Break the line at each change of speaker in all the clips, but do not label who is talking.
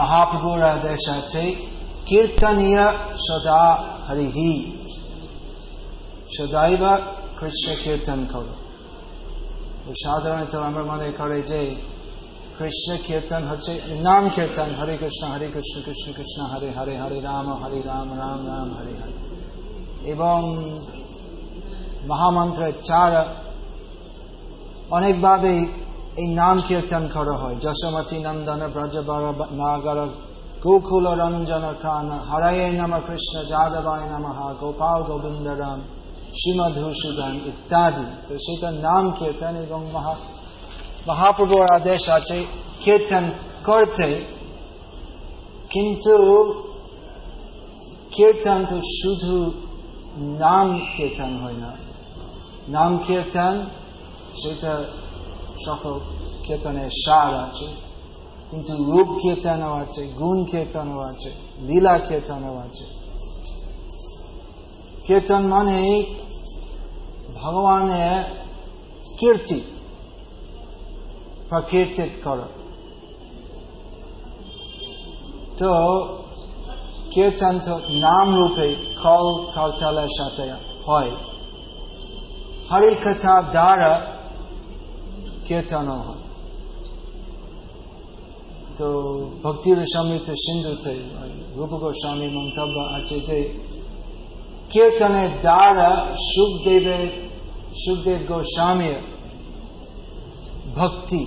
Mahaprabhu Radeshate কীর্তনীয় Sada Harihi সদাইবা Krishna কীর্তন করো সাধারণত আমরা মনে করে যে কৃষ্ণ কীর্তন হচ্ছে নাম কীর্তন হরে কৃষ্ণ হরে কৃষ্ণ কৃষ্ণ কৃষ্ণ হরে হরে হরে রাম হরে রাম রাম রাম হরে হরে এবং মহামন্ত্রের চার অনেকভাবে এই নাম কীর্তন করা হয় যশমতি নন্দন ব্রজবর নাগর গোকুল রঞ্জন খান হরায় নম কৃষ্ণ যাদবায় নমঃ গোপাল গোবিন্দ রাম শ্রীমধুসূদন ইত্যাদি তো সেটা নাম কীর্তন এবং মহা মহাপ্রভুর আদেশ আছে কীর্তন করতে কিন্তু কীর্তন তো শুধু নাম কীর্তন হয় না নাম কীর্তন সেটা সকল কেতনের সার আছে কিন্তু রূপ কেতনও আছে গুণ কেতনও আছে লীলা কেতনও আছে কেতন মানে ভগবানের কীর্তি প্রকীর্তিত কর তো কেতন তো নাম রূপে খল করতালের সাথে হয় হরিকথা দ্বারা কীর্তনও হয় তো ভক্তির সিন্ধু থে রূপ গোস্বামী মন্তব্য আছে যে কীর্তনের দ্বারা সুখদেবের সুখদেব গোস্বামীর ভক্তি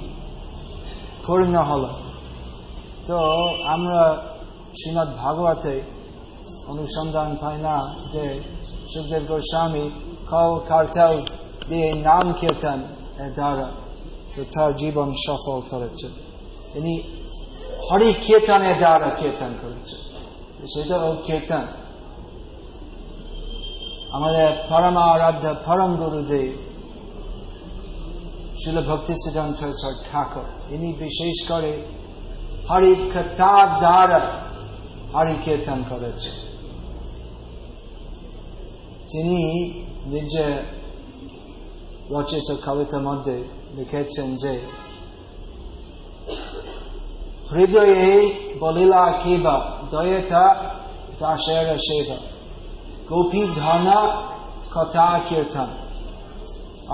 পূর্ণ হল তো আমরা শ্রীমদ ভাগবতে অনুসন্ধান পাই না যে সুখদেব গোস্বামী কল কার্টাল দিয়ে নাম এর দ্বারা তার জীবন সফল করেছে তিনি হরি কীর্তনের দ্বারা কীর্তন করেছে সেটা হল কীর্তন আমাদের পরম আরাধ্য পরম গুরুদেব শিল ভক্তি সৃজন সরস্বর ঠাকুর ইনি বিশেষ করে হরি কথার দ্বারা হরি কীর্তন করেছে তিনি নিজে রচিত কবিতার মধ্যে লিখেছেন যে হৃদয়ে বলিলা কিবা দয়েতা দাসের সেবা গোপী ধানা কথা কীর্তন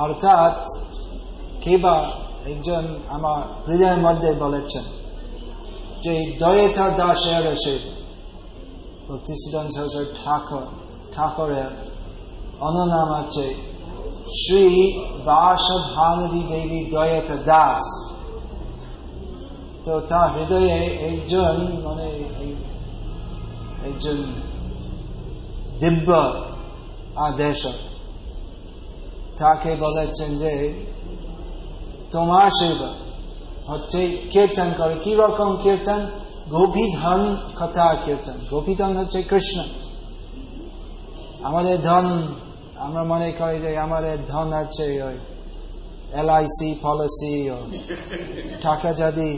অর্থাৎ কিবা একজন আমার হৃদয়ের মধ্যে বলেছেন যে দয়েতা দাসের সেবা প্রতিষ্ঠিত ঠাকুর ঠাকুরের অননাম আছে Sri Vashabhanari Devi Dayata Das তো তার হৃদয়ে একজন মানে একজন দিব্য আদেশ তাকে বলেছেন যে তোমার সেবা হচ্ছে কীর্তন করে কিরকম কীর্তন গোপীধন কথা কীর্তন গোপীধন হচ্ছে কৃষ্ণ আমাদের ধন আমরা মনে করি যে আমার ধন আছে ওই এলআইসি পলিসি টাকা যদি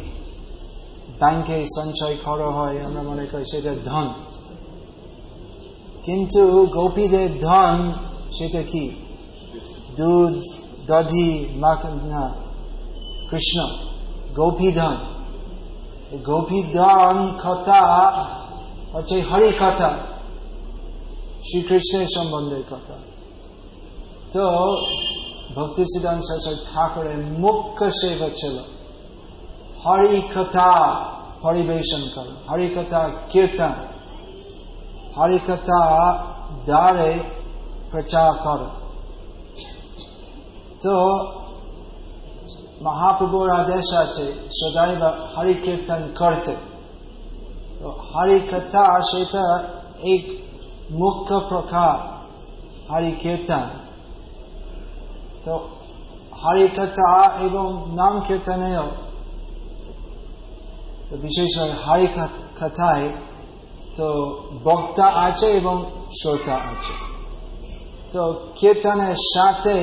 ব্যাংকে সঞ্চয় করা হয় আমরা মনে করি সেটা ধন কিন্তু গোপীদের ধন সেটা কি দুধ দধি কৃষ্ণ গোপী কৃষ্ণ গোপী ধন কথা হচ্ছে হরি কথা শ্রীকৃষ্ণের সম্বন্ধের কথা তো ভক্তি সিদ্ধান শাসক ঠাকুরের মুখ্য সেবা ছিল হরি কথা পরিবেশন কর হরি কথা কীর্তন হরি কথা দ্বারে প্রচার কর তো মহাপ্রভুর আদেশ আছে সদাইব হরি কীর্তন করতে তো হরি কথা সেটা এক মুখ্য প্রকার হরি কীর্তন তো কথা এবং নাম কীর্তনেও তো করে হারি কথায় তো বক্তা আছে এবং শ্রোতা আছে তো কীর্তনের সাথে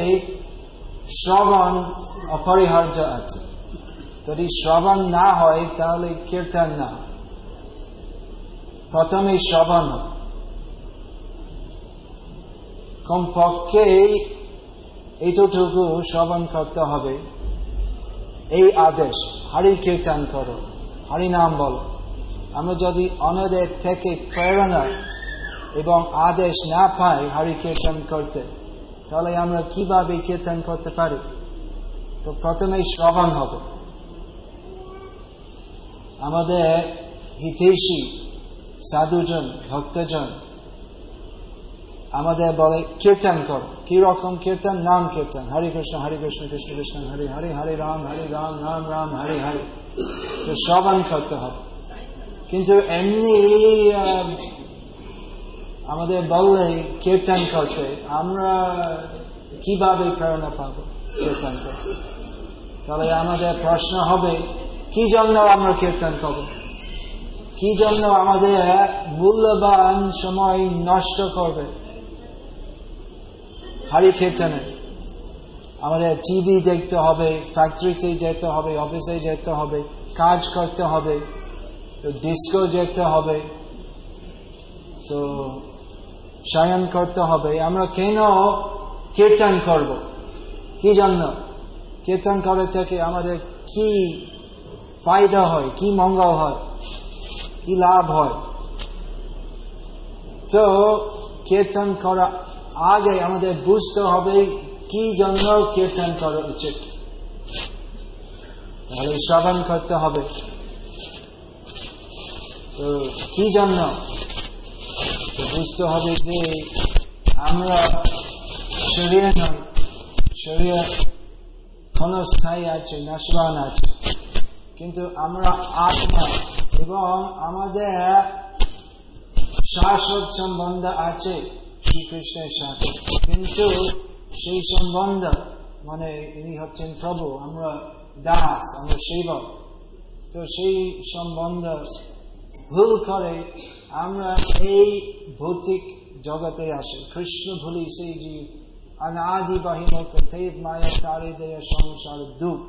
শ্রবণ অপরিহার্য আছে যদি শ্রবণ না হয় তাহলে কীর্তন না প্রথমে শ্রবণ কমপক্ষে এতটুকু শ্রবণ করতে হবে এই আদেশ হারি কীর্তন করো হারি নাম বল আমরা যদি অন্যদের থেকে প্রেরণা এবং আদেশ না পাই হারি কীর্তন করতে তাহলে আমরা কিভাবে কীর্তন করতে পারি তো প্রথমেই শ্রবণ হবে আমাদের হিতেশী সাধুজন ভক্তজন আমাদের বলে কীর্তন কর কি রকম কীর্তন নাম কীর্তন হরে কৃষ্ণ হরে কৃষ্ণ কৃষ্ণ কৃষ্ণ হরি হরে হরি রাম হরে রাম রাম রাম হরে হরি তো শ্রবণ করতে হবে কিন্তু এমনি আমাদের বললে কীর্তন করতে আমরা কিভাবে প্রেরণা পাব কীর্তন করতে তাহলে আমাদের প্রশ্ন হবে কি জন্য আমরা কীর্তন করবো কি জন্য আমাদের মূল্যবান সময় নষ্ট করবে হারি নেন আমাদের টিভি দেখতে হবে ফ্যাক্টরিতে যেতে হবে অফিসে যেতে হবে কাজ করতে হবে তো ডিস্কো যেতে হবে তো সায়ন করতে হবে আমরা কেন কীর্তন করব কি জন্য কীর্তন করে থেকে আমাদের কি ফায়দা হয় কি মঙ্গল হয় কি লাভ হয় তো কীর্তন করা আগে আমাদের বুঝতে হবে কি জন্য কীর্তন করা উচিত তাহলে শ্রবণ করতে হবে তো কি জন্য বুঝতে হবে যে আমরা শরীর নয় শরীর ক্ষণস্থায়ী আছে নাশবান আছে কিন্তু আমরা আত্মা এবং আমাদের শাসক সম্বন্ধ আছে শ্রীকৃষ্ণের সাথে কিন্তু সেই সম্বন্ধ মানে ইনি হচ্ছেন প্রভু আমরা দাস আমরা সেবক তো সেই সম্বন্ধ ভুল করে আমরা এই ভৌতিক জগতে আসে কৃষ্ণ ভুলি সেই জীব আদি বাহিনী মায়া সংসার দুঃখ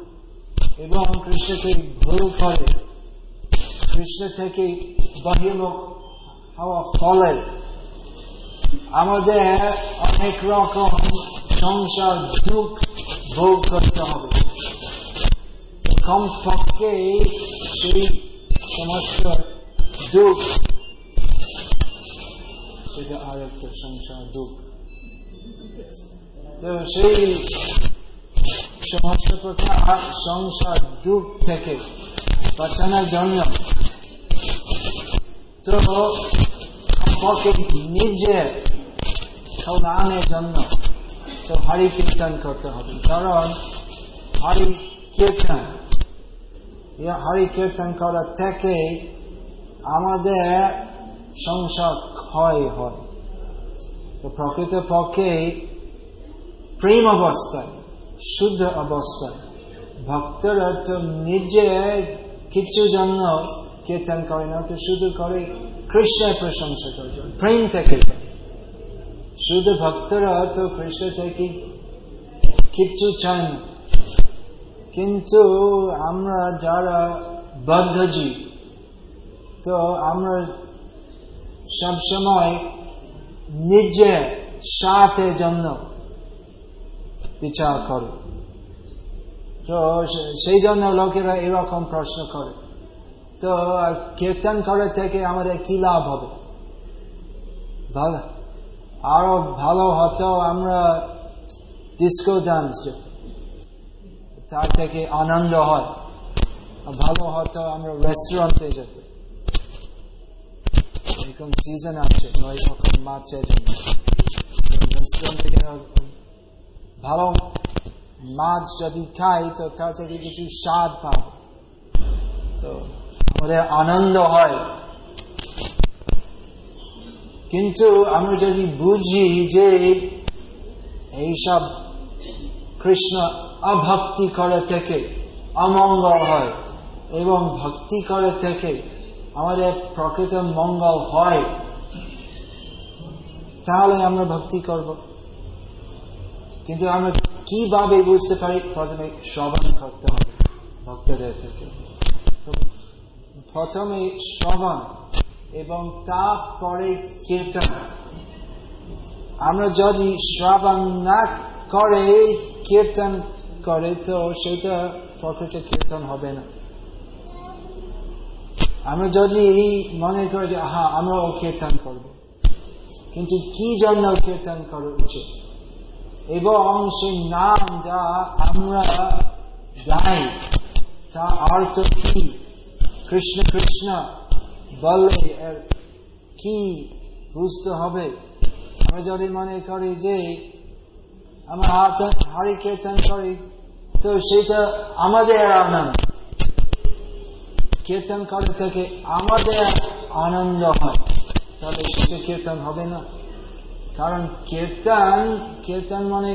এবং কৃষ্ণকে ভুল করে কৃষ্ণ থেকে বহির্মুখ হওয়া ফলে আমাদের অনেক রকম সংসার দুঃখ ভোগ করতে হবে কমপক্ষে সেই সমস্ত দুঃখ সেটা আর একটা সংসার দুঃখ তো সেই সমস্ত কথা সংসার দুঃখ থেকে বাঁচানোর জন্য তো সম্পর্কে নিজের সন্ধানের জন্য তো হরি কীর্তন করতে হবে কারণ হরি কীর্তন হরি কীর্তন করা থেকে আমাদের সংসার ক্ষয় হয় তো প্রকৃত পক্ষে প্রেম অবস্থায় শুদ্ধ অবস্থায় ভক্তরা তো নিজে কিছু জন্য কেতান করে না তো শুধু করে কৃষ্ণের প্রশংসা করে প্রেম থেকে শুধু ভক্তরা তো কৃষ্ণ থেকে কিচ্ছু চান কিন্তু আমরা যারা বদ্ধজীব তো আমরা সবসময় নিজে সাথে জন্য বিচার করে তো সেই জন্য লোকেরা এরকম প্রশ্ন করে তো কীর্তন করে থেকে আমাদের কি লাভ হবে ভালো আরো ভালো হতো আমরা ডিস্কো ডান্স তার থেকে আনন্দ হয় ভালো হতো আমরা রেস্টুরেন্টে যেত এরকম সিজন আছে নয় রকম মাছের জন্য ভালো মাছ যদি খাই তো তার থেকে কিছু স্বাদ পাবো তো করে মানে আনন্দ হয় কিন্তু আমরা যদি বুঝি যে এইসব কৃষ্ণ অভক্তি করে থেকে অমঙ্গল হয় এবং ভক্তি করে থেকে আমাদের প্রকৃত মঙ্গল হয় তাহলে আমরা ভক্তি করব কিন্তু আমরা কিভাবে বুঝতে পারি প্রথমে শ্রবণ করতে হবে ভক্তদের থেকে প্রথমে শ্রবণ এবং তারপরে কীর্তন আমরা যদি শ্রবণ না করে কীর্তন করে তো সেটা প্রকৃত কীর্তন হবে না আমরা যদি মনে করি যে হ্যাঁ আমরাও কীর্তন করব কিন্তু কি জন্য কীর্তন করা উচিত এবং সেই নাম যা আমরা গাই তা অর্থ কি কৃষ্ণ কৃষ্ণ বললে এর কি বুঝতে হবে আমি যদি মনে করি যে আমরা হারি কীর্তন করি তো সেটা আমাদের আনন্দ কীর্তন করে থেকে আমাদের আনন্দ হয় তাহলে সেটা কীর্তন হবে না কারণ কীর্তন কীর্তন মানে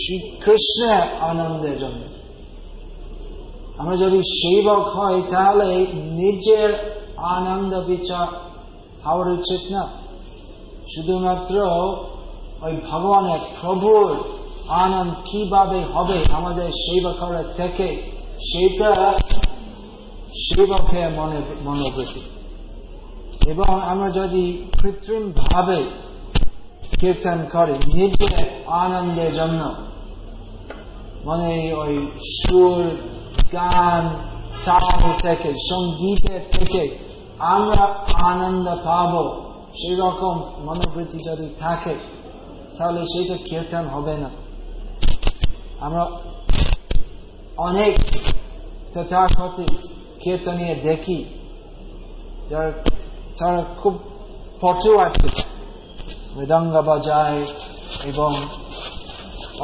শ্রীকৃষ্ণের আনন্দের জন্য আমরা যদি সেবক হই তাহলে নিজের আনন্দ বিচার হওয়ার উচিত না শুধুমাত্র ওই ভগবানের প্রভুর আনন্দ কিভাবে হবে আমাদের সেবকের থেকে সেটা সেবকের মনে মনোবৃত্তি এবং আমরা যদি কৃত্রিম ভাবে কীর্তন করি নিজের আনন্দের জন্য মানে ওই সুর গান চাল থেকে সঙ্গীতের থেকে আমরা আনন্দ পাব সেরকম মনোবৃত্তি যদি থাকে তাহলে সেটা কীর্তন হবে না আমরা অনেক তথাকথিত কীর্তনীয় দেখি যারা তারা খুব ফটো আছে মৃদঙ্গ বাজায় এবং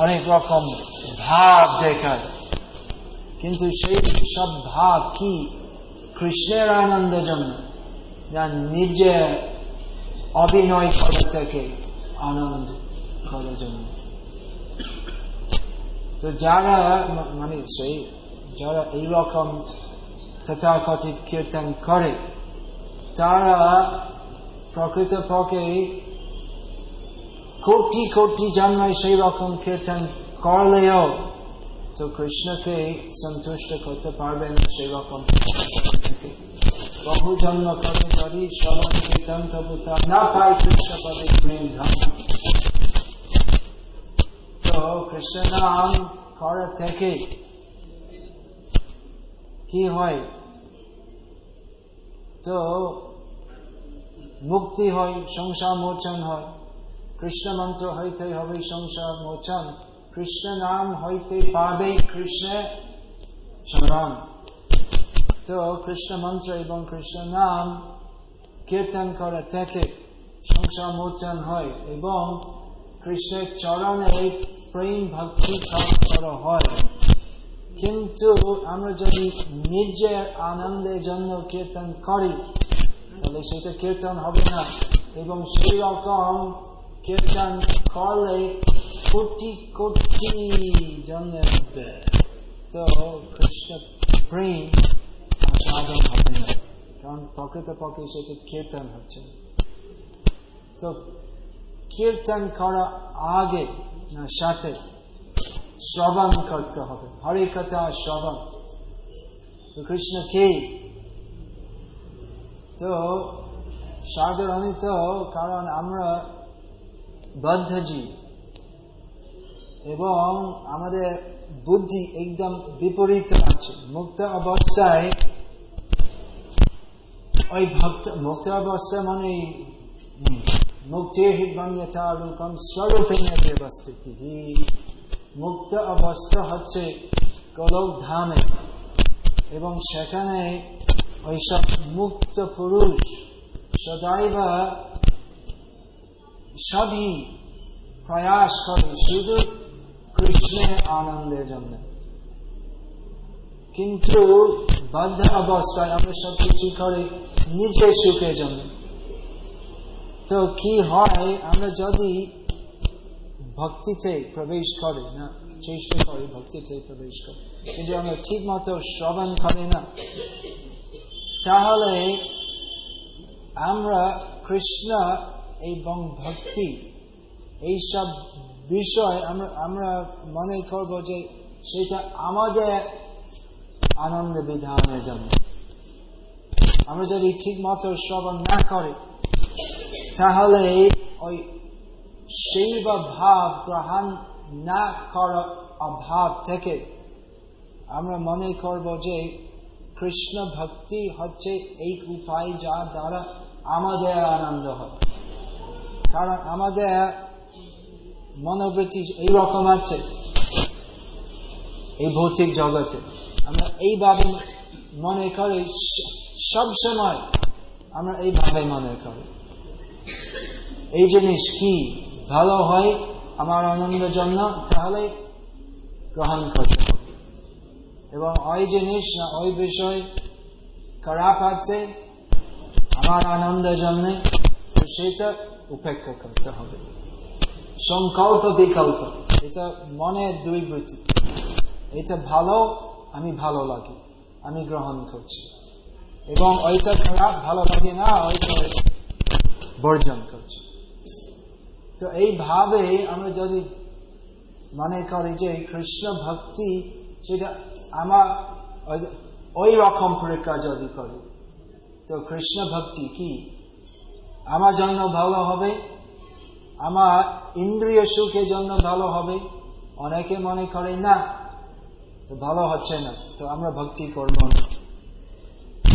অনেক রকম ভাব দেখায় কিন্তু সেই সব শ্রদ্ধা কি কৃষ্ণের আনন্দের জন্য যা নিজে অভিনয় করে থেকে আনন্দ করার জন্য তো যারা মানে সেই যারা এইরকম তথাকথিত কীর্তন করে তারা প্রকৃত পক্ষে কোটি কোটি জন্মায় সেই রকম কীর্তন করলেও তো কৃষ্ণকে সন্তুষ্ট করতে পারবেন সেরকম বহু জন্ম পদে করি শ্রবণ কৃষ্ণ থেকে কি হয় তো মুক্তি হয় সংসার মোচন হয় কৃষ্ণ মন্ত্র হইতে হবে সংসার মোচন কৃষ্ণ নাম হইতে পাবে কৃষ্ণের চরণ তো কৃষ্ণ মন্ত্র এবং কৃষ্ণ নাম কীর্তন করে থেকে সংসার মোচন হয় এবং কৃষ্ণের চরণে প্রেম ভক্তি করা হয় কিন্তু আমরা যদি নিজের আনন্দের জন্য কীর্তন করি তাহলে সেটা কীর্তন হবে না এবং সেই রকম কীর্তন করলে কোটি কোটি জন্মের মধ্যে তো কৃষ্ণ প্রেম সাধন হবে না কারণ প্রকৃতপক্ষে সেটি কীর্তন হচ্ছে তো কীর্তন করা আগে না সাথে শ্রবণ করতে হবে হরে কথা শ্রবণ কৃষ্ণ কে তো সাধারণত কারণ আমরা বদ্ধজীব এবং আমাদের বুদ্ধি একদম বিপরীত আছে মুক্ত অবস্থায় ওই ভক্ত মুক্ত অবস্থা মানে মুক্তির হিতবাম স্বরূপে মুক্ত অবস্থা হচ্ছে কলক ধামে এবং সেখানে ওইসব মুক্ত পুরুষ সদাইবা সবই প্রয়াস করে শুধু কৃষ্ণের আনন্দের জন্য কিন্তু বদ্ধ অবস্থায় আমরা সব কিছু করে নিজের সুখের জন্য তো কি হয় আমরা যদি ভক্তিতে প্রবেশ করে না চেষ্টা করে ভক্তিতে প্রবেশ করে কিন্তু আমরা ঠিক মতো শ্রবণ করে না তাহলে আমরা কৃষ্ণ এবং ভক্তি এইসব বিষয় আমরা মনে করব যে সেটা আমাদের আনন্দ বিধানের জন্য আমরা যদি ঠিক মতো শ্রবণ না করি তাহলে ওই বা ভাব গ্রহণ না কর অভাব থেকে আমরা মনে করব যে কৃষ্ণ ভক্তি হচ্ছে এই উপায় যা দ্বারা আমাদের আনন্দ হয় কারণ আমাদের মনোবৃত্তি এইরকম আছে এই ভৌতিক জগতে আমরা এইভাবে মনে করি সব সময় আমরা এইভাবে মনে করি এই জিনিস কি ভালো হয় আমার আনন্দের জন্য তাহলে গ্রহণ করতে হবে এবং ওই জিনিস ওই বিষয় খারাপ আছে আমার আনন্দের জন্য সেটা উপেক্ষা করতে হবে সংকল্প বিকল্প এটা মনে দুই বৃত্তি এটা ভালো আমি ভালো লাগে আমি গ্রহণ করছি এবং ওইটা খারাপ ভালো লাগে না ওইটা বর্জন করছি তো এইভাবে আমরা যদি মনে করি যে কৃষ্ণ ভক্তি সেটা আমার ওই রকম পরীক্ষা যদি করি তো কৃষ্ণ ভক্তি কি আমার জন্য ভালো হবে আমার ইন্দ্রিয় সুখের জন্য ভালো হবে অনেকে মনে করে না তো ভালো হচ্ছে না তো আমরা ভক্তি করব না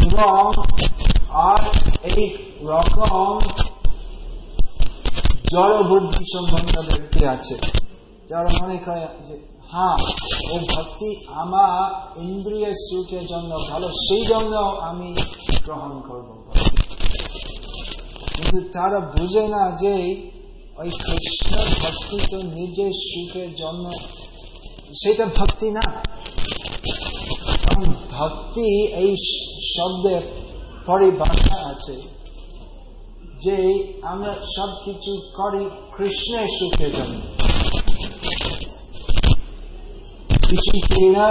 এবং আর এই রকম জড় বুদ্ধি সম্বন্ধ ব্যক্তি আছে যারা মনে করে যে হ্যাঁ ও ভক্তি আমার ইন্দ্রিয় সুখের জন্য ভালো সেই জন্য আমি গ্রহণ করব কিন্তু তারা বুঝে না যে ওই কৃষ্ণ ভক্তি তো নিজের সুখের জন্য সেটা ভক্তি না ভক্তি এই শব্দের পরিভাষা আছে যে আমরা সব কিছু করি কৃষ্ণের সুখের জন্য ঋষিকেরা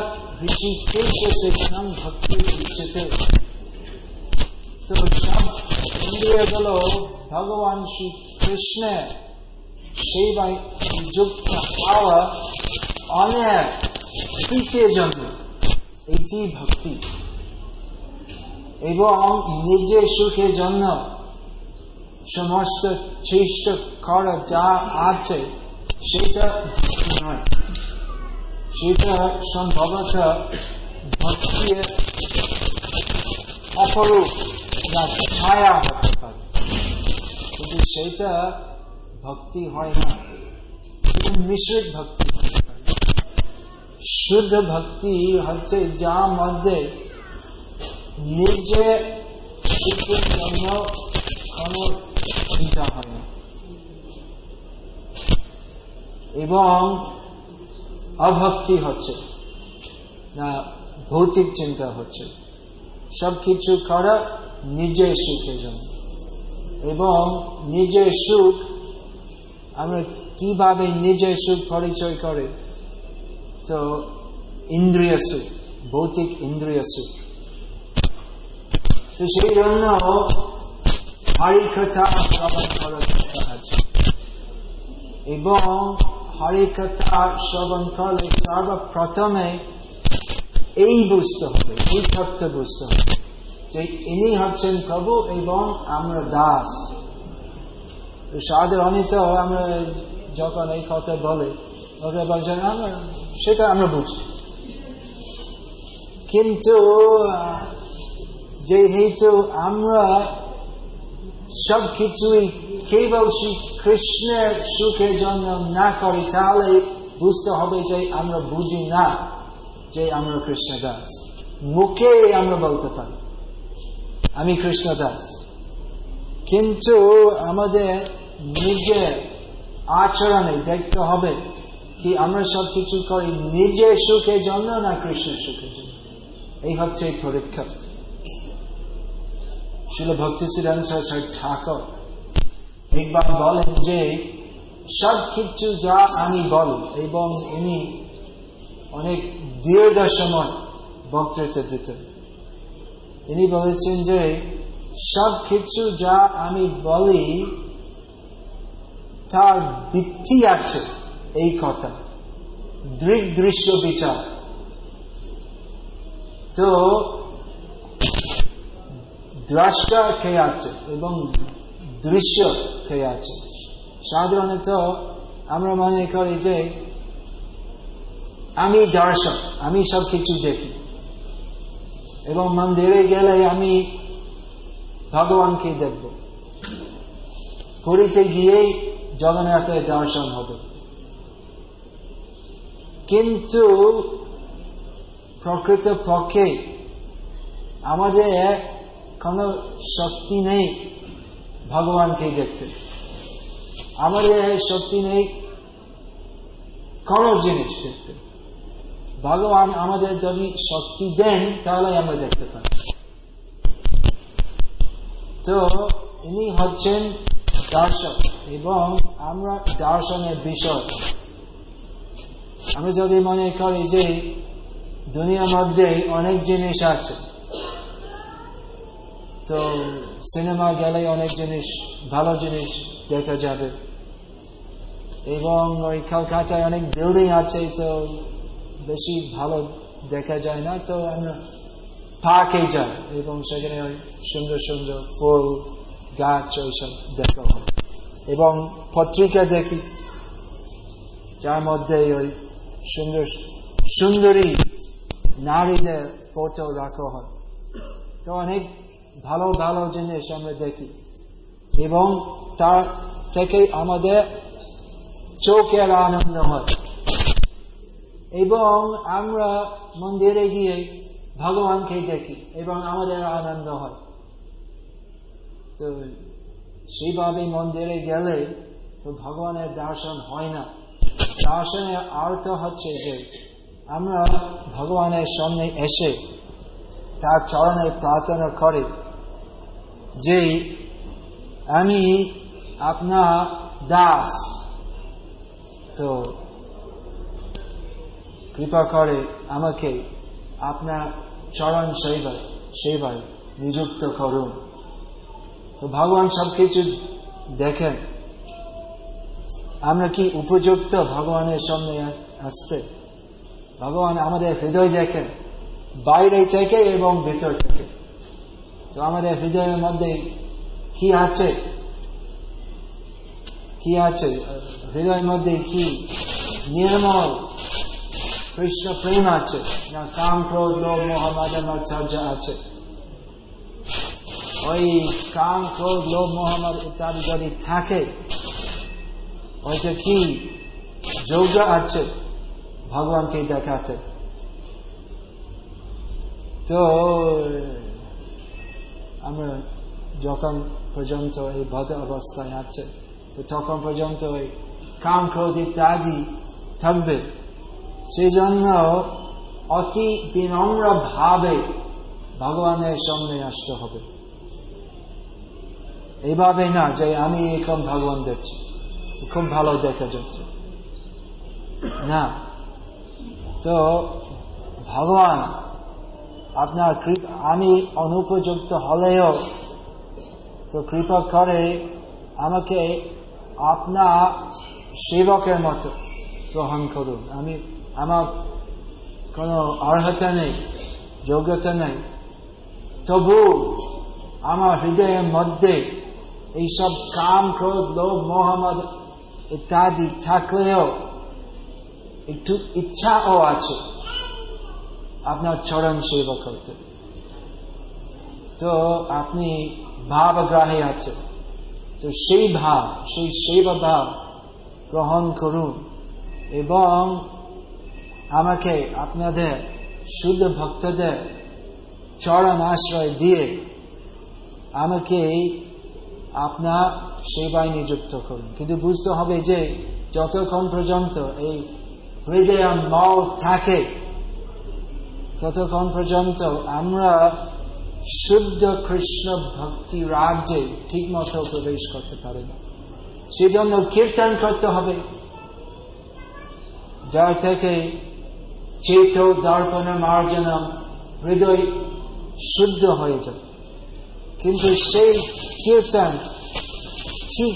ঋষিকেশ সেখান তো সব મંદિરોદલો ભગવાન શ્રી કૃષ્ણ સેવાય যুক্ত হওয়া অনেক জন্য ভক্তি এবং নিজের সুখের জন্য সমস্ত শ্রেষ্ঠ করা যা আছে সেটা নয় সেটা সম্ভবত ভক্তির অপরূপ ছায়া কিন্তু সেইটা ভক্তি হয় না মিশ্রিত ভক্তি শুদ্ধ ভক্তি হচ্ছে যা মধ্যে নিজে চিন্তা হয় এবং অভক্তি হচ্ছে না ভৌতিক চিন্তা হচ্ছে সব কিছু করা নিজের সুখের জন্য এবং নিজের সুখ আমরা কিভাবে নিজের সুখ পরিচয় করে তো ইন্দ্রিয় সুখ ভৌতিক ইন্দ্রিয় সুখ তো সেই জন্য হরি কথা শ্রবণ করা আছে এবং কথা শ্রবণ করলে সর্বপ্রথমে এই বুঝতে হবে এই তত্ত্ব বুঝতে হবে ইনি হচ্ছেন প্রভু এবং আমরা দাস সাদের অনিত আমরা যখন এই কথা বলে বলছেন সেটা আমরা বুঝি কিন্তু যেহেতু আমরা সব কিছুই কেবল কৃষ্ণের সুখের জন্য না করি তাহলে বুঝতে হবে যে আমরা বুঝি না যে আমরা কৃষ্ণ দাস মুখে আমরা বলতে পারি আমি কৃষ্ণ দাস কিন্তু আমাদের নিজের আচরণে দেখতে হবে কি আমরা সব কিছু করি নিজের সুখের জন্য না কৃষ্ণের সুখের জন্য এই হচ্ছে পরীক্ষা শিল ভক্তি শ্রীরাম শ্রী ঠাকুর একবার বলেন যে সব কিছু যা আমি বল এবং ইনি অনেক দীর্ঘ সময় বক্তৃতা দিতেন তিনি বলেছেন যে সব কিছু যা আমি বলি তার ভিত্তি আছে এই কথা দৃক দৃশ্য বিচার তো দ্রষ্টা খেয়ে আছে এবং দৃশ্য খেয়ে আছে সাধারণত আমরা মনে করি যে আমি দর্শক আমি সব কিছু দেখি এবং মন্দিরে গেলে আমি ভগবানকে দেখব পুরীতে গিয়েই জগন্নাথের দর্শন হবে কিন্তু প্রকৃত পক্ষে আমাদের কোন শক্তি নেই ভগবানকে দেখতে আমাদের শক্তি নেই কোনো জিনিস দেখতে ভগবান আমাদের যদি শক্তি দেন তাহলে আমরা দেখতে পাই তো ইনি হচ্ছেন দর্শক এবং আমরা দর্শনের বিষয় আমি যদি মনে করি যে দুনিয়ার মধ্যে অনেক জিনিস আছে তো সিনেমা গেলে অনেক জিনিস ভালো জিনিস দেখা যাবে এবং ওই কলকাতায় অনেক বিল্ডিং আছে তো বেশি ভালো দেখা যায় না তো আমরা থাকে যাই এবং সেখানে ওই সুন্দর সুন্দর ফুল গাছ ওইসব দেখা হয় এবং পত্রিকা দেখি যার মধ্যে ওই সুন্দর সুন্দরী নারীদের ফটো রাখা হয় তো অনেক ভালো ভালো জিনিস আমরা দেখি এবং তার থেকে আমাদের চোখের আনন্দ হয় এবং আমরা মন্দিরে গিয়ে ভগবানকে দেখি এবং আমাদের আনন্দ হয় তো সেইভাবে মন্দিরে গেলে তো ভগবানের দর্শন হয় না দর্শনের অর্থ হচ্ছে যে আমরা ভগবানের সামনে এসে তার চরণে প্রার্থনা করে যে আমি আপনার দাস তো কৃপা করে আমাকে আপনার চরণ সেইবার সেইবার নিযুক্ত করুন তো ভগবান সবকিছু দেখেন আমরা কি উপযুক্ত ভগবানের সামনে আসতে ভগবান আমাদের হৃদয় দেখেন বাইরে থেকে এবং ভিতর থেকে তো আমাদের হৃদয়ের মধ্যে কি আছে কি আছে হৃদয়ের মধ্যে কি নির্মল কৃষ্ণ প্রেম আছে না কাম ক্রোধ লোভ মোহাম্মদ মৎসর্য আছে ওই কাম ক্রোধ লোভ মোহাম্মদ ইত্যাদি যদি থাকে ওইটা কি যোগ্য আছে ভগবানকে দেখাতে তো আমরা যখন পর্যন্ত এই ভদ অবস্থায় আছে তো তখন পর্যন্ত ওই কাম ক্রোধ ইত্যাদি থাকবে সেজন্য অতি বিনম্র ভাবে ভগবানের সঙ্গে নষ্ট হবে এইভাবে না যে আমি এখন ভগবান দেখছি খুব ভালো দেখা যাচ্ছে না তো ভগবান আপনার আমি অনুপযুক্ত হলেও তো কৃপা করে আমাকে আপনা সেবকের মতো গ্রহণ করুন আমি আমার কোনো অর্হতা নেই যোগ্যতা নেই তবু আমার হৃদয়ের মধ্যে এইসব কাম ক্রোধ লোভ মোহাম্মদ ইত্যাদি থাকলেও একটু ইচ্ছাও আছে আপনার চরণ সেবা করতে তো আপনি ভাবগ্রাহী আছে তো সেই ভাব সেই সেবা ভাব গ্রহণ করুন এবং আমাকে আপনাদের শুদ্ধ ভক্তদের চরণ আশ্রয় দিয়ে আমাকে আপনা সেবায় নিযুক্ত করুন কিন্তু বুঝতে হবে যে যতক্ষণ পর্যন্ত এই হৃদয় মল থাকে ততক্ষণ পর্যন্ত আমরা শুদ্ধ কৃষ্ণ ভক্তি রাজ্যে ঠিক মতো প্রবেশ করতে পারি না সেজন্য কীর্তন করতে হবে যার থেকে চৈত দর্পণ মার্জন হৃদয় শুদ্ধ হয়ে যায় কিন্তু সেই কীর্তন ঠিক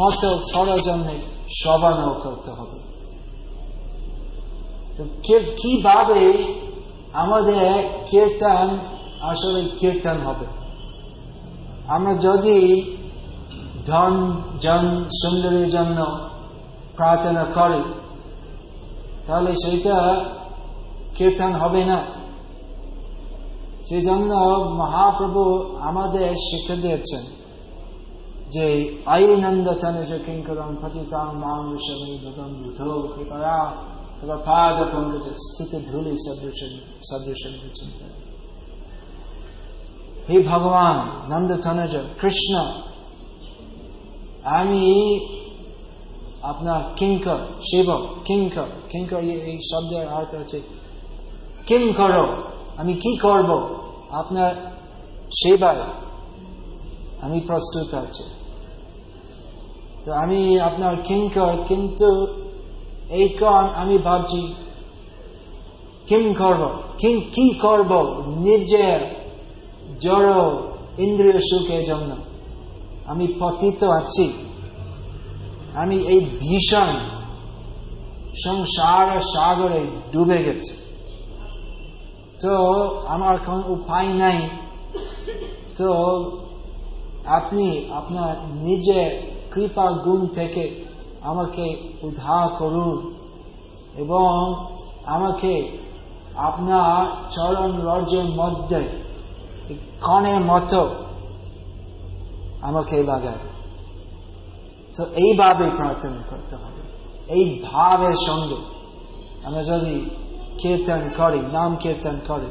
মতো করার জন্য সবানও করতে হবে তো কিভাবে আমাদের কীর্তন আসলে কীর্তন হবে আমরা যদি ধন জন সুন্দরের জন্য প্রার্থনা করি তাহলে সেটা কীর্তন হবে না সেজন্য মহাপ্রভু আমাদের শিক্ষা দিয়েছেন যে আয়ুনন্দ চন্দ্র কিঙ্করম ফতিতাং মাং বিষমী ভগম যুধ হে ভগবান নন্দ তনুজ কৃষ্ণ আমি আপনার কিঙ্কর শিব কিঙ্কর কিঙ্কর এই শব্দের অর্থ হচ্ছে কিম করো আমি কি করব আপনার সেবার আমি প্রস্তুত আছি তো আমি আপনার কিঙ্কর কিন্তু এই কন আমি ভাবছি কিম করব কি করব নিজের জড় ইন্দ্রিয় সুখের জন্য আমি পতিত আছি আমি এই ভীষণ সংসার সাগরে ডুবে গেছি তো আমার কোন উপায় নাই তো আপনি আপনার নিজের কৃপা গুণ থেকে আমাকে উদ্ধার করুন এবং আমাকে আপনার চরণ রজের মধ্যে কণের মতো আমাকে লাগায় তো এইভাবে প্রার্থনা করতে হবে এই ভাবের সঙ্গে আমরা যদি কীর্তন করে নাম কীর্তন করে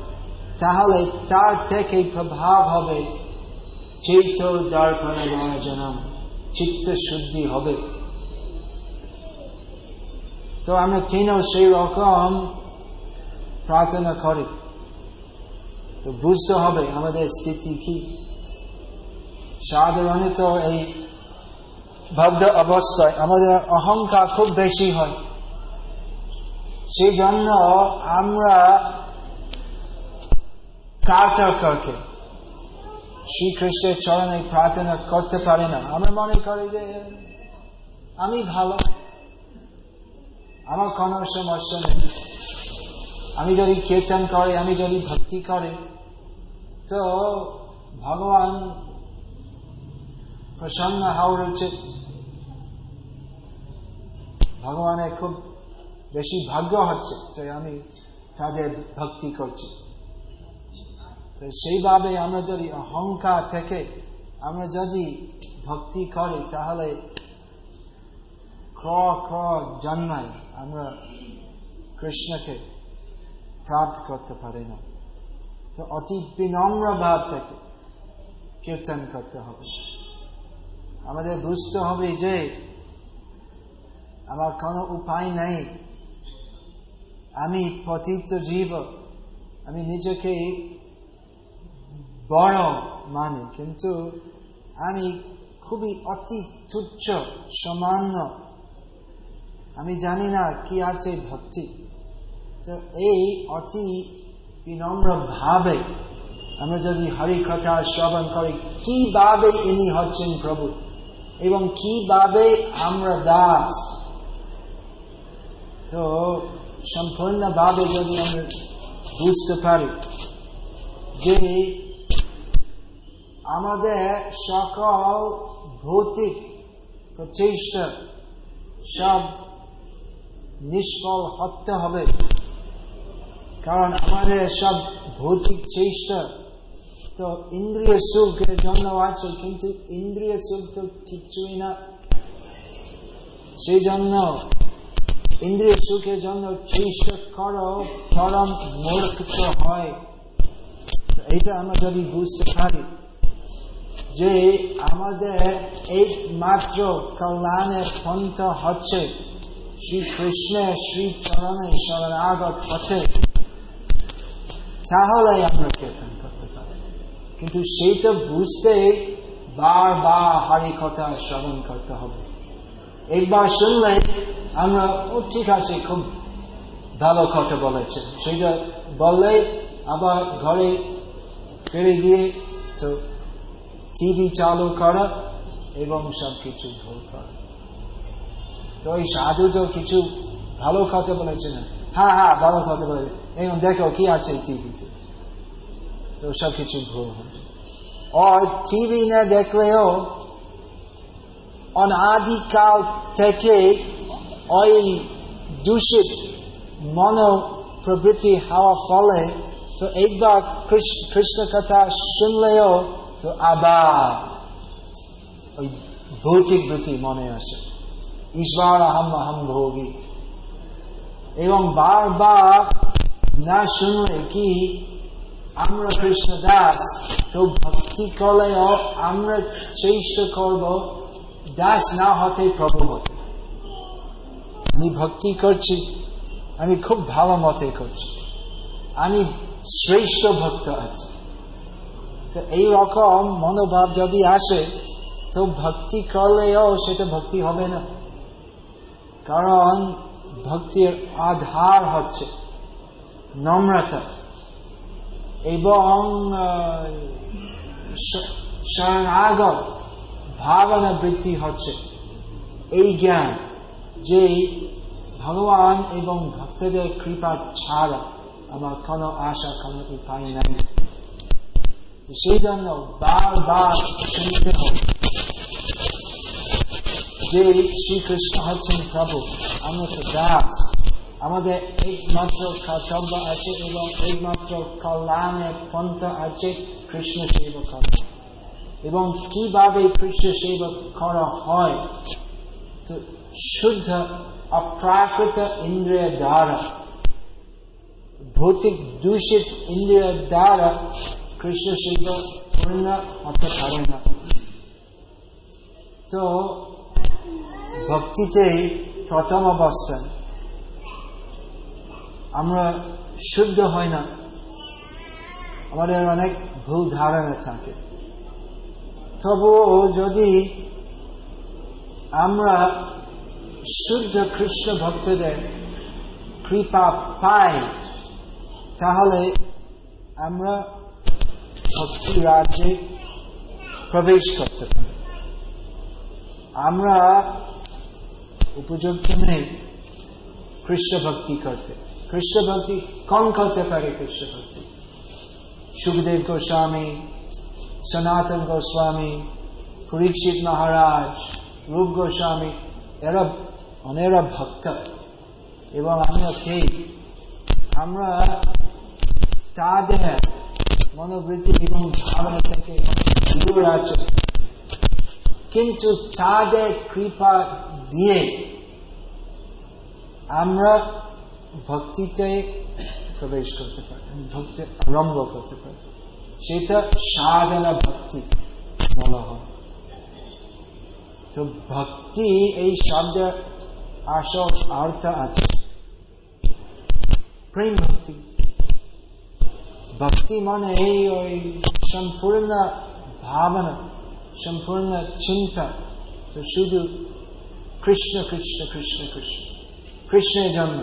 তাহলে তার থেকে প্রভাব হবে চৈত দর্পণে মনোজনম চিত্ত শুদ্ধি হবে তো আমরা কেন সেই রকম প্রার্থনা করি তো বুঝতে হবে আমাদের স্থিতি কি সাধারণত এই ভব্দ অবস্থায় আমাদের অহংকার খুব বেশি হয় সেজন্য আমরা কার্টার করকে শ্রীখ্রিস্টের চরণে প্রার্থনা করতে পারি না আমরা মনে করি যে আমি ভালো আমার কোন সমস্যা নেই আমি যদি কীর্তন করে আমি যদি ভক্তি করে তো ভগবান প্রসন্ন হওয়ার উচিত ভগবানের খুব বেশি ভাগ্য হচ্ছে যে আমি তাদের ভক্তি করছি তো সেইভাবে আমরা যদি অহংকার থেকে আমরা যদি ভক্তি করি তাহলে জন্মায় আমরা কৃষ্ণকে প্রাপ্ত করতে পারি না তো অতি বিনম্র ভাব থেকে কীর্তন করতে হবে আমাদের বুঝতে হবে যে আমার কোনো উপায় নেই আমি পতিত জীব আমি নিজেকে বড় মানি কিন্তু আমি খুবই অতি তুচ্ছ সমান আমি জানি না কি আছে ভক্তি তো এই অতি বিনম্র ভাবে আমরা যদি হরি কথা শ্রবণ করি কিভাবে ইনি হচ্ছেন প্রভু এবং কিভাবে আমরা দাস তো সম্পূর্ণভাবে যদি আমরা বুঝতে পারি যে আমাদের সকল ভৌতিক প্রচেষ্টা সব নিষ্ফল হতে হবে কারণ আমাদের সব ভৌতিক চেষ্টা তো ইন্দ্রিয় সুখের জন্য আছে কিন্তু ইন্দ্রিয় সুখ তো কিছুই না সেই জন্য ইন্দ্রিয় সুখের জন্য চেষ্টা করো চরম মূর্খ হয় এটা আমরা যদি বুঝতে পারি যে আমাদের একমাত্র কল্যাণের পন্থ হচ্ছে শ্রীকৃষ্ণের শ্রীচরণে শরণাগত পথে তাহলে আমরা কেতন করতে পারি কিন্তু সেই তো বুঝতে বারবার হরি কথা শ্রবণ করতে হবে একবার শুনলে আমরা ও ঠিক আছে খুব ভালো কথা বলেছে সেটা বললে আবার ঘরে ফেরে গিয়ে তো টিভি চালু করা এবং সব কিছু ভুল করা তো ওই সাধু তো কিছু ভালো কথা বলেছে না হ্যাঁ হ্যাঁ ভালো কথা বলেছে এবং দেখো কি আছে টিভিতে তো সব কিছু ভুল হচ্ছে ও টিভি না দেখলেও অনাদিকাল থেকে ওই দূষিত মন প্রবৃতি হওয়া ফলে তো একবার কৃষ্ণ কথা শুনলেও তো আবার ওই ভৌতিক বৃত্তি মনে আসে ঈশ্বর আহম আহম ভোগী এবং বারবার না শুনলে কি আমরা কৃষ্ণ দাস তো ভক্তি কলে আমরা চেষ্টা করব দাস না হতে প্রভু হতে আমি ভক্তি করছি আমি খুব ভালো মতে করছি আমি শ্রেষ্ঠ ভক্ত আছি তো এই রকম মনোভাব যদি আসে তো ভক্তি করলেও সেটা ভক্তি হবে না কারণ ভক্তির আধার হচ্ছে নম্রতা এবং শরণাগত ভাবনা বৃদ্ধি হচ্ছে এই জ্ঞান যে ভগবান এবং ভক্তদের কৃপা ছাড়া আমার কোন আশা কোন উপায় নাই সেই জন্য বারবার শুনতে হবে যে শ্রীকৃষ্ণ হচ্ছেন প্রভু আমাকে দাস আমাদের একমাত্র কর্তব্য আছে এবং একমাত্র কল্যাণের পন্থ আছে কৃষ্ণ সেবা কর্তব্য এবং কিভাবে কৃষ্ণ সেবা করা হয় তো শুদ্ধ অপ্রাকৃত ইন্দ্রিয় দ্বারা ভৌতিক দূষিত ইন্দ্রিয়ার দ্বারা কৃষ্ণ সেবা না হতে পারে না তো ভক্তিতে প্রথম অবস্থান আমরা শুদ্ধ হয় না আমাদের অনেক ভুল ধারণা থাকে তবুও যদি আমরা শুদ্ধ কৃষ্ণ ভক্তদের কৃপা পাই তাহলে আমরা ভক্তি রাজ্যে প্রবেশ করতে পারি আমরা উপযুক্ত নেই কৃষ্ণ ভক্তি করতে কৃষ্ণ ভক্তি কম করতে পারে কৃষ্ণ ভক্তি সুখদেব গোস্বামী সনাতন গোস্বামী পরীক্ষিত মহারাজ রূপ গোস্বামী এরা অনেরা ভক্ত এবং আমরা সেই আমরা তাদের মনোবৃত্তি এবং ভাবনা থেকে দূর আছে কিন্তু তাদের কৃপা দিয়ে আমরা ভক্তিতে প্রবেশ করতে পারি ভক্তি আরম্ভ করতে পারি সেটা সাধনা ভক্তি বলা হয় তো ভক্তি এই শব্দ আসল অর্থ আছে প্রেম ভক্তি ভক্তি মানে এই ওই সম্পূর্ণ ভাবনা সম্পূর্ণ চিন্তা তো শুধু কৃষ্ণ কৃষ্ণ কৃষ্ণ কৃষ্ণ কৃষ্ণের জন্ম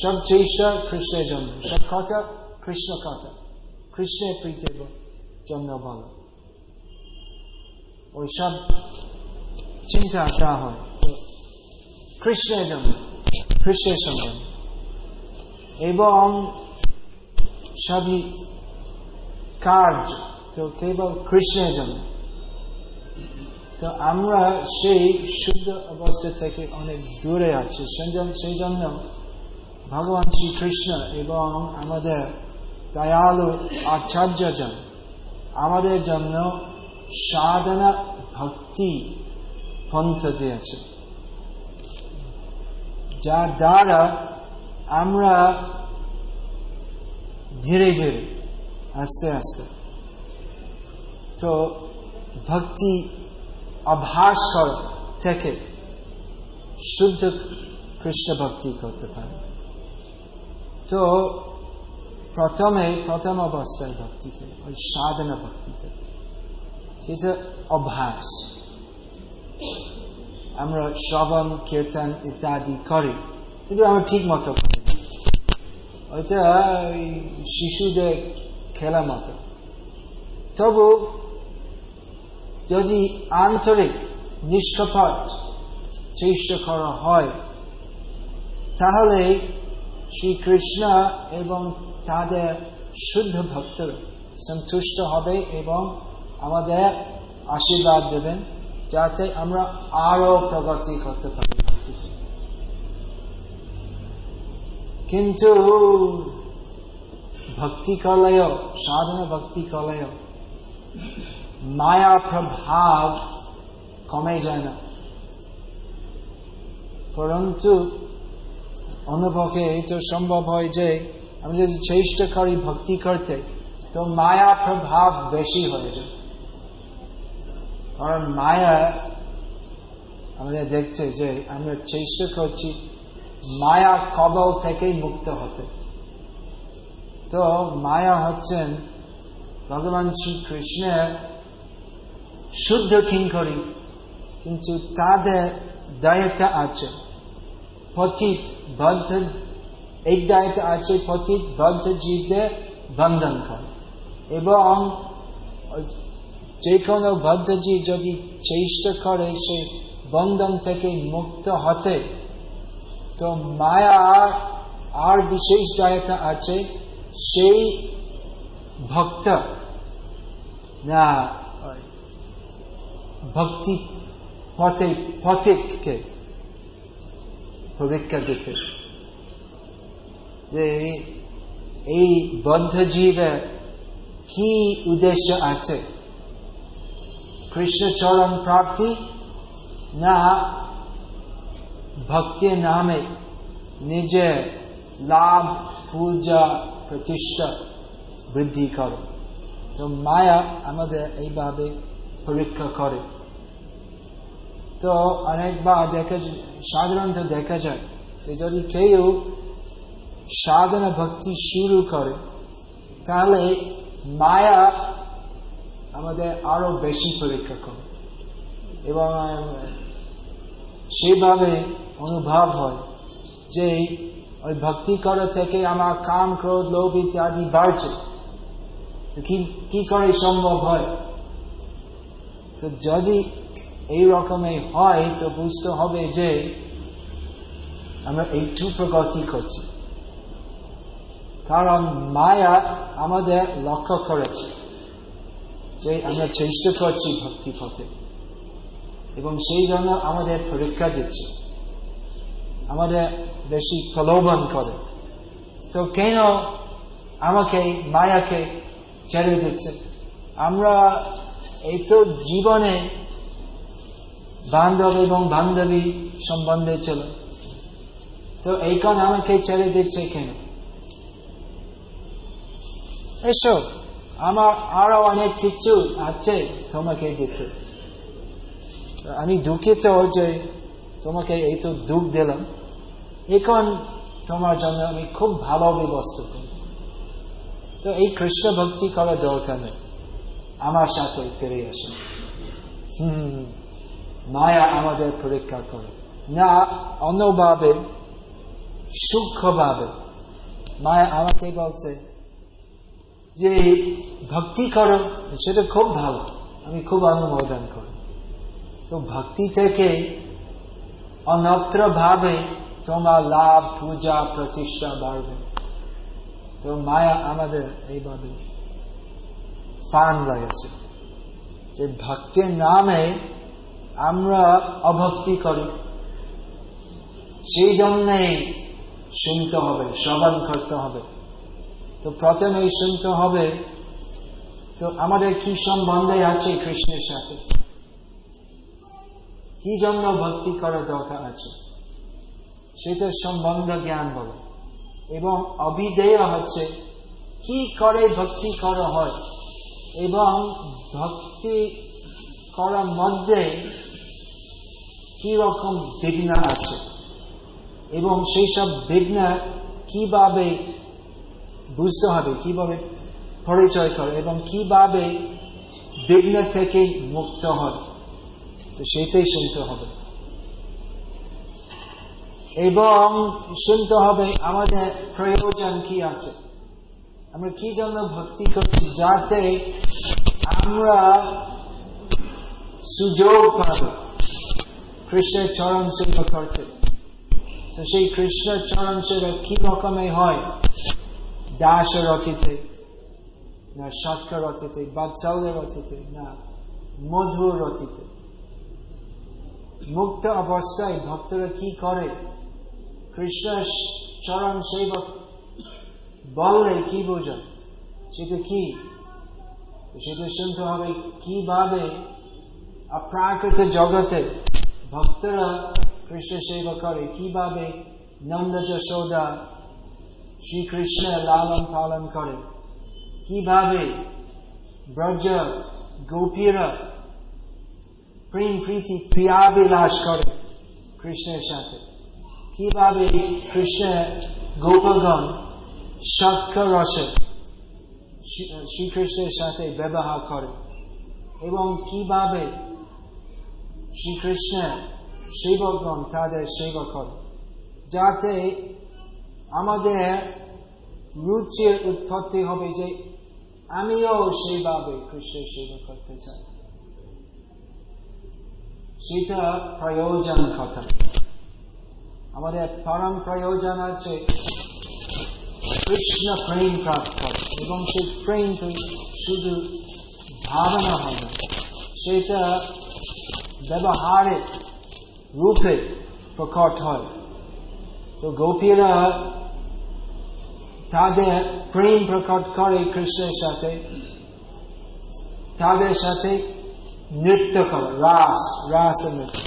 সব চেষ্টা কৃষ্ণের জন্ম সব কথা কৃষ্ণ কথা কৃষ্ণের প্রীতির জন্য বলো ওইসব চিন্তা যা হয় কৃষ্ণের জন্য কৃষ্ণের সম্বন্ধে এবং সবই কার্য তো কেবল কৃষ্ণের জন্য তো আমরা সেই শুদ্ধ অবস্থা থেকে অনেক দূরে আছি সেই জন্য ভগবান শ্রীকৃষ্ণ এবং আমাদের দয়ালু আচার্যজন আমাদের জন্য সাধনা ভক্তি পন্থা দিয়েছে যার দ্বারা আমরা ধীরে ধীরে আস্তে আস্তে তো ভক্তি অভ্যাস কর থেকে শুদ্ধ কৃষ্ণ ভক্তি করতে পারে তো প্রথমে প্রথম অবস্থায় ভক্তিতে ওই সাধনা ভক্তিতে সেটা অভ্যাস আমরা শ্রবণ কীর্তন ইত্যাদি করি কিন্তু আমরা ঠিক মতো ওইটা শিশুদের খেলা মতো তবু যদি আন্তরিক নিষ্কপট চেষ্টা করা হয় তাহলে শ্রীকৃষ্ণ এবং তাদের শুদ্ধ ভক্ত সন্তুষ্ট হবে এবং আমাদের আশীর্বাদ দেবেন যাতে আমরা আরো প্রগতি করতে পারি কিন্তু ভক্তি কলয় সাধনা ভক্তি কলয় মায়া প্রভাব কমে যায় না পরন্তু অনুভবে তো সম্ভব হয় যে আমি যদি চেষ্টা করি ভক্তি করতে তো মায়া প্রভাব বেশি হয়ে যায় কারণ মায়া আমাদের দেখছে যে আমরা চেষ্টা করছি মায়া কবল থেকেই মুক্ত হতে তো মায়া হচ্ছেন ভগবান শ্রীকৃষ্ণের শুদ্ধ কিঙ্করি কিন্তু তাদের দায়টা আছে পথিত বদ্ধ এই দায়িত্ব আছে পথিত জীবদের বন্ধন করে এবং যে কোনো বদ্ধজীব যদি চেষ্টা করে সে বন্ধন থেকে মুক্ত হতে তো মায়া আর বিশেষ দায়িত্ব আছে সেই ভক্ত না ভক্তি পথে পথিককে পরীক্ষা দিতে যে এই বদ্ধ জীবের কি উদ্দেশ্য আছে কৃষ্ণ চরণ প্রাপ্তি না ভক্তির নামে নিজে লাভ পূজা প্রতিষ্ঠা বৃদ্ধি করে তো মায়া আমাদের এইভাবে পরীক্ষা করে তো অনেকবার দেখা সাধারণত দেখা যায় যদি কেউ সাধনা ভক্তি শুরু করে তাহলে মায়া আমাদের আরো বেশি পরীক্ষা করে এবং সেভাবে অনুভব হয় যে ওই ভক্তি করা থেকে আমার কাম ক্রোধ লোভ ইত্যাদি বাড়ছে কি করে সম্ভব হয় তো যদি এই রকমে হয় তো বুঝতে হবে যে আমরা একটু প্রগতি করছি কারণ মায়া আমাদের লক্ষ্য করেছে যে আমরা চেষ্টা করছি ভক্তি পথে এবং সেই জন্য আমাদের পরীক্ষা দিচ্ছে আমাদের বেশি প্রলোভন করে তো কেন আমাকে মায়াকে ছেড়ে দিচ্ছে আমরা এই তো জীবনে বান্ধব এবং বান্ধবী সম্বন্ধে ছিল তো এইখান আমাকে ছেড়ে দিচ্ছে কেন এসো আমার আরো অনেক কিছু আছে তোমাকে দিতে আমি দুঃখিত যে তোমাকে এই তো দুঃখ দিলাম এখন তোমার জন্য আমি খুব ভালো বিবস্ত তো এই কৃষ্ণ ভক্তি করা দরকার নেই আমার সাথে ফিরে আসুন হম মায়া আমাদের পরীক্ষা করে না অন্যভাবে সূক্ষ্মভাবে মায়া আমাকে বলছে যে ভক্তি করো সেটা খুব ভালো আমি খুব অনুমোদন করি তো ভক্তি থেকে অনত্র ভাবে তোমার লাভ পূজা প্রতিষ্ঠা বাড়বে তো মায়া আমাদের এইভাবে ফান লাগেছে যে ভক্তির নামে আমরা অভক্তি করি সেই জন্যেই শুনতে হবে শ্রবণ করতে হবে তো প্রথমেই শুনতে হবে তো আমাদের কি সম্বন্ধে আছে কৃষ্ণের সাথে কি জন্য ভক্তি করার দরকার আছে সেটার সম্বন্ধ জ্ঞান বলে এবং অবিধেয় হচ্ছে কি করে ভক্তি করা হয় এবং ভক্তি করার মধ্যে কি রকম বিঘ্ন আছে এবং সেই সব বিঘ্ন কিভাবে বুঝতে হবে কিভাবে পরিচয় করে এবং কিভাবে বিঘ্ন থেকে মুক্ত হবে তো সেটাই শুনতে হবে এবং শুনতে হবে আমাদের প্রয়োজন কি আছে আমরা কি জন্য ভক্তি করছি যাতে আমরা সুযোগ পাব কৃষ্ণের চরণ সেবা করতে তো সেই কৃষ্ণের চরণ সেবা কি রকমে হয় দাসরথিতে না সৎকরথিতে বাৎসল্যরথিতে না মধুর রথিতে মুক্ত অবস্থায় ভক্তরা কি করে কৃষ্ণ চরণ সেবক বললে কি বোঝায় সেটা কি সেটা শুনতে হবে কিভাবে অপ্রাকৃত জগতে ভক্তরা কৃষ্ণ সেবা করে কিভাবে নন্দ যশোদা শ্রীকৃষ্ণের লালন পালন করে কিভাবে ব্রজ গোপীরা প্রেম প্রীতি প্রিয়াবিলাস করে কৃষ্ণের সাথে কিভাবে কৃষ্ণের গোপগণ সক্ষ রসে শ্রীকৃষ্ণের সাথে ব্যবহার করে এবং কিভাবে শ্রীকৃষ্ণের সেবকগণ তাদের সেবা করে যাতে আমাদের রুচির উৎপত্তি হবে যে আমিও সেইভাবে কৃষ্ণের সেবা করতে চাই সেটা প্রয়োজন কথা আমাদের পরম প্রয়োজন আছে কৃষ্ণ প্রেম প্রাপ্ত এবং সেই প্রেম শুধু ধারণা হবে সেটা ব্যবহারে রূপে প্রকট হয় তো গোপীরা তাদের প্রেম প্রকট করে কৃষ্ণের সাথে তাদের সাথে নৃত্য করে রাস রাস নৃত্য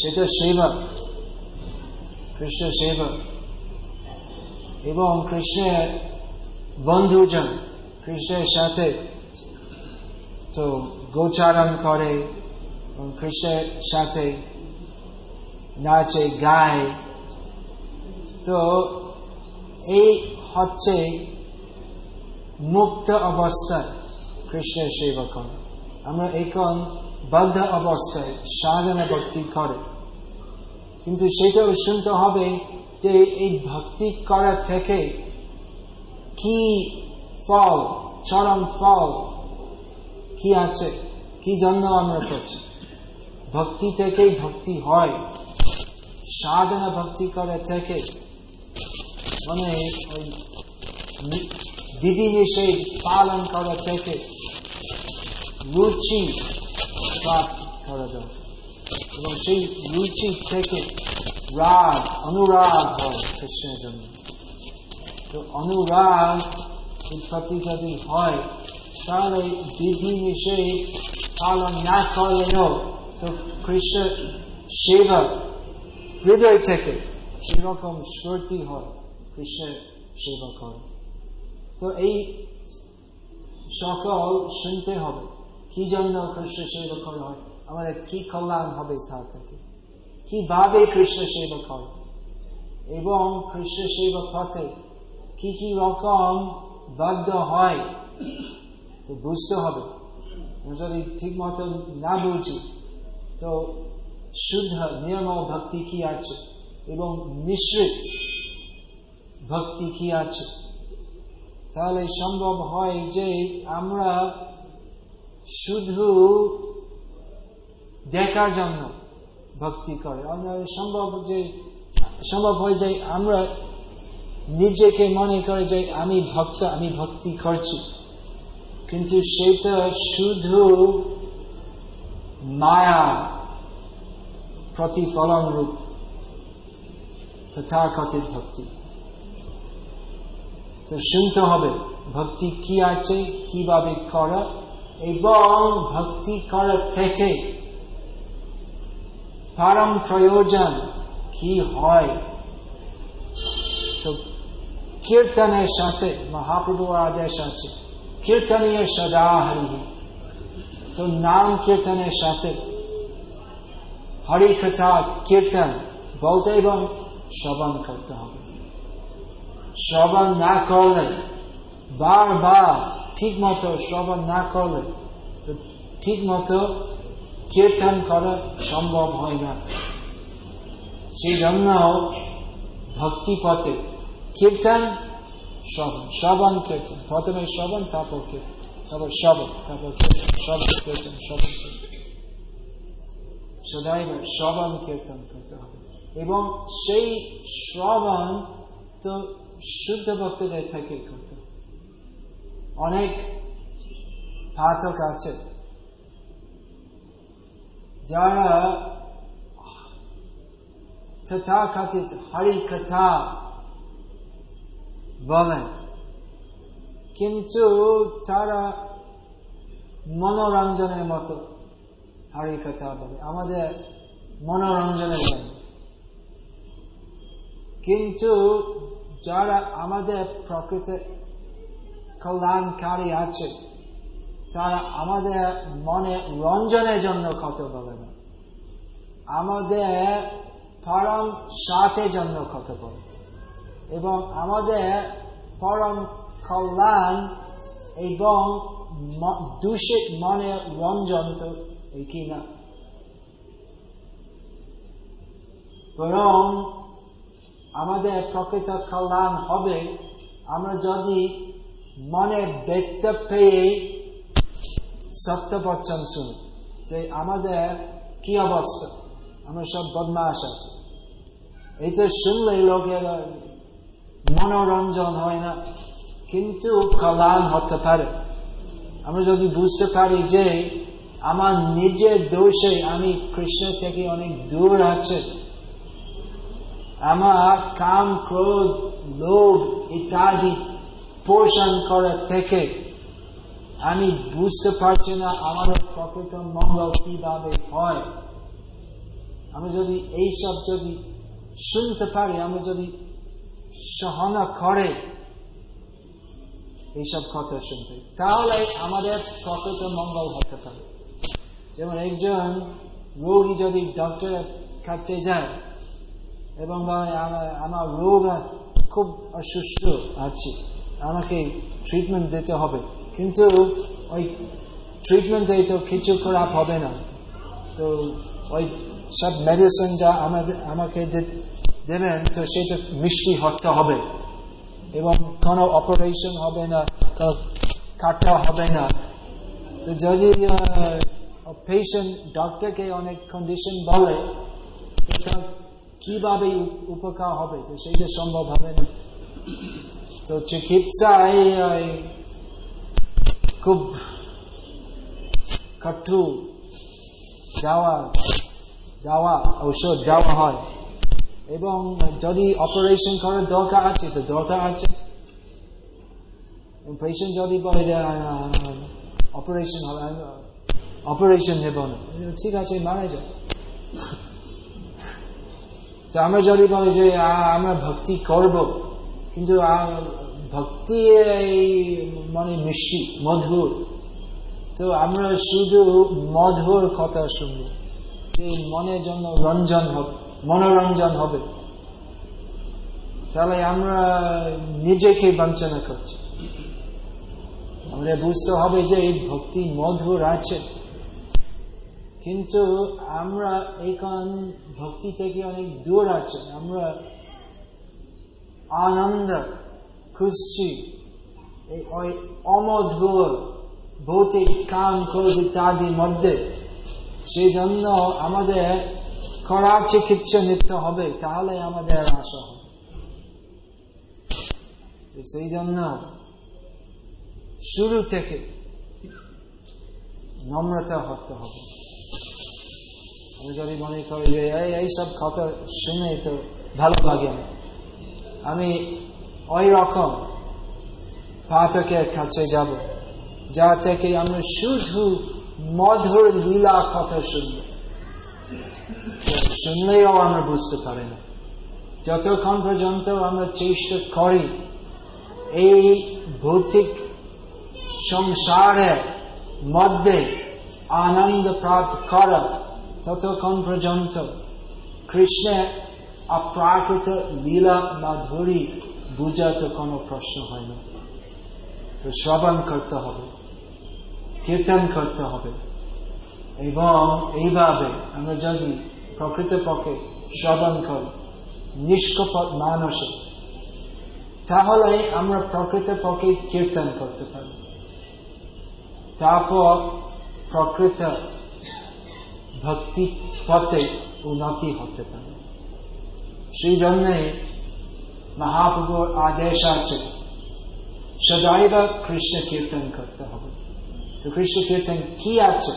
সেটা সেবা কৃষ্ণ সেবা এবং কৃষ্ণের বন্ধুজন কৃষ্ণের সাথে তো গোচারণ করে কৃষ্ণের সাথে নাচে গায় তো এই হচ্ছে মুক্ত অবস্থায় কৃষ্ণের সেবকন আমরা এখন বদ্ধ অবস্থায় সাধনা ভক্তি করে কিন্তু সেটাও শুনতে হবে যে এই ভক্তি করা থেকে কি ফল চরম ফল কি আছে কি জন্য আমরা করছি ভক্তি থেকে ভক্তি হয় সাধনা ভক্তি করা থেকে মানে বিধিনিষেধ পালন করা থেকে রুচি প্রাপ করা যায় এবং সেই রুচি থেকে রাগ অনুরাগ হয় কৃষ্ণের জন্য তো অনুরাগ উৎপত্তি যদি হয় তাহলে বিধিনিষেধ পালন না করলেও তো কৃষ্ণ সেবা হৃদয় থেকে সেরকম স্মৃতি হয় কৃষ্ণের সেবা করে তো এই সকল শুনতে হবে কি জন্য কৃষ্ণ সেবা করা হয় আমাদের কি কল্যাণ হবে তা থেকে কিভাবে কৃষ্ণ সেবা করে এবং কৃষ্ণ সেবা পথে কি কি রকম বাধ্য হয় তো বুঝতে হবে যদি ঠিক মতো না বুঝি তো শুদ্ধ নিয়ম ভক্তি কি আছে এবং মিশ্রিত ভক্তি কি আছে তাহলে সম্ভব হয় যে আমরা শুধু দেখার জন্য ভক্তি করে সম্ভব যে সম্ভব হয় যে আমরা নিজেকে মনে করে যে আমি ভক্ত আমি ভক্তি করছি কিন্তু সেটা শুধু মায়া প্রতিফলন রূপ তথাকথিত ভক্তি তো শুনতে হবে ভক্তি কি আছে কিভাবে করা এবং ভক্তি করা থেকে পরম প্রয়োজন কি হয় তো কীর্তনের সাথে মহাপ্রভু আদেশ আছে কীর্তনীয় সদা তো নাম কীর্তনের সাথে হরি কথা কীর্তন বলতে এবং শ্রবণ করতে হবে শ্রবণ না করলে বার ঠিক মতো শ্রবণ না করলে ঠিক মতো কীর্তন করা সম্ভব হয় না সেই জন্য ভক্তি পথে কীর্তন শ্রবণ কীর্তন প্রথমে শ্রবণ তারপর কীর্তন তারপর শ্রবণ তারপর কীর্তন শ্রবণ কীর্তন শ্রবণ কীর্তন সদৈব শ্রবণ কীর্তন করতে হবে এবং সেই শ্রবণ তো শুদ্ধ ভক্তদের থেকে করত অনেক ঘাতক আছে যারা তথাকথিত হরি কথা বলেন কিন্তু তারা মনোরঞ্জনের মতো হরি কথা বলে আমাদের মনোরঞ্জনের জন্য কিন্তু যারা আমাদের প্রকৃত কল্যাণকারী আছে তারা আমাদের মনে রঞ্জনের জন্য কথা বলে না আমাদের পরম সাথে জন্য কথা বলে এবং আমাদের পরম কল্যাণ এবং দূষিত মনে রঞ্জন তো কিনা বরং আমাদের প্রকৃত কল্যাণ হবে আমরা যদি মনে দেখতে পেয়ে সত্য বচ্চন শুনি যে আমাদের কি অবস্থা আমরা সব বদমাস আছি এটা শুনলে লোকের মনোরঞ্জন হয় না কিন্তু কল্যাণ হতে পারে আমরা যদি বুঝতে পারি যে আমার নিজের দোষে আমি কৃষ্ণ থেকে অনেক দূর আছে আমার কাম ক্রোধ লোভ ইত্যাদি পোষণ করার থেকে আমি বুঝতে পারছি না আমাদের প্রকৃত মঙ্গল কিভাবে হয় আমি যদি এইসব যদি শুনতে পারি আমি যদি সহনা করে এইসব কথা শুনতে তাহলে আমাদের প্রকৃত মঙ্গল হতে পারে যেমন একজন রোগী যদি ডক্টরের কাছে যায় এবং ভাই আমার রোগ খুব অসুস্থ আছি আমাকে ট্রিটমেন্ট দিতে হবে কিন্তু ওই ট্রিটমেন্ট এই তো কিছু খারাপ হবে না তো ওই সব মেডিসিন যা আমাকে দেবেন তো সেটা মিষ্টি হতে হবে এবং কোনো অপারেশন হবে না কাটা হবে না তো যদি পেশেন্ট ডক্টরকে অনেক কন্ডিশন বলে কিভাবে উপকার হবে তো সেইটা সম্ভব হবে না তো চিকিৎসায় খুব কঠু যাওয়া দেওয়া ঔষধ দেওয়া হয় এবং যদি অপারেশন করার দরকার আছে তো দরকার আছে পেশেন্ট যদি বলে অপারেশন হবে অপারেশন নেব না ঠিক আছে মারা যায় তো আমরা যদি বলি যে আমরা ভক্তি করব কিন্তু ভক্তি এই মানে মিষ্টি মধুর তো আমরা শুধু মধুর কথা শুনব যে মনের জন্য রঞ্জন হবে মনোরঞ্জন হবে তাহলে আমরা নিজেকে বঞ্চনা করছি আমরা বুঝতে হবে যে এই ভক্তি মধুর আছে কিন্তু আমরা এখন ভক্তি থেকে অনেক দূর আছে আমরা আনন্দ খুঁজছি ওই অমধুর ভৌতিক কাম করবি তাদের মধ্যে সেই জন্য আমাদের কড়া চিকিৎসা নিতে হবে তাহলে আমাদের আশা হবে সেই জন্য শুরু থেকে নম্রতা হতে হবে যদি মনে করি যে সব কথা শুনে তো ভালো লাগে না আমি ওই রকম পাতকের কাছে যাব যা থেকে আমি শুধু মধুর লীলা কথা শুনবো শুনলেও আমরা বুঝতে পারি না যতক্ষণ পর্যন্ত আমরা চেষ্টা করি এই ভৌতিক সংসারের মধ্যে আনন্দ প্রাপ্ত করা ততক্ষণ পর্যন্ত কৃষ্ণের অপ্রাকৃত লীলা মাধুরী বুঝাতে কোনো প্রশ্ন হয় না তো শ্রবণ করতে হবে কীর্তন করতে হবে এবং এইভাবে আমরা যদি প্রকৃতপক্ষে শ্রবণ করি নিষ্কপট মানসে তাহলে আমরা প্রকৃতপক্ষে কীর্তন করতে পারি তারপর প্রকৃত ভক্তি পথে উন্নতি হতে পারে সেই জন্যে মহাপ্রভুর আদেশ আছে বা কৃষ্ণ কীর্তন করতে হবে তো কৃষ্ণ কীর্তন কি আছে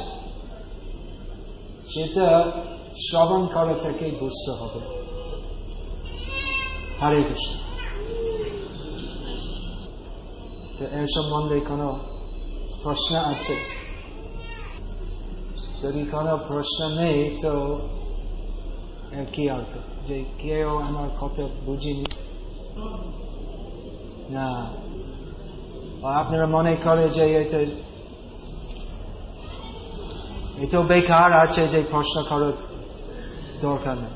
সেটা শ্রবণ করা থেকে বুঝতে হবে হরে কৃষ্ণ তো এর সম্বন্ধে কোন প্রশ্ন আছে যদি কোনো প্রশ্ন নেই তো কি অর্থ যে কেউ আমার কথা বুঝিনি না আপনারা মনে করে যে এটা বেকার আছে যে প্রশ্ন করার দরকার নেই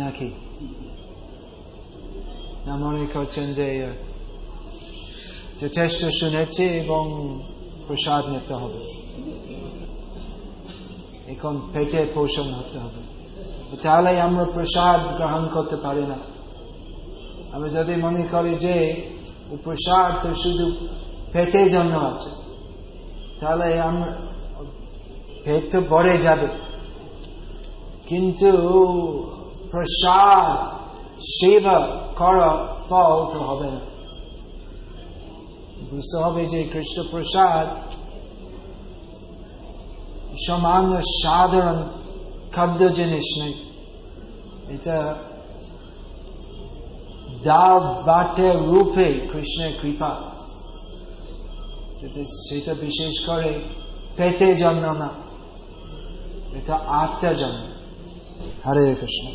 নাকি না মনে করছেন যে যথেষ্ট শুনেছি এবং প্রসাদ নিতে হবে এখন পেটে পোষণ হতে হবে তাহলে আমরা প্রসাদ গ্রহণ করতে পারি না আমি যদি মনে করি যে প্রসাদ তো শুধু পেটে জন্য আছে তাহলে আমরা পেট তো বড়ে যাবে কিন্তু প্রসাদ সেবা করা ফল তো হবে না বুঝতে হবে যে কৃষ্ণ প্রসাদ সমান সাধারণ খাদ্য জিনিস নেই এটা দাও রূপে কৃষ্ণের কৃপা সেটা বিশেষ করে পেতে জন্য না এটা আত্মার জন্য হরে কৃষ্ণ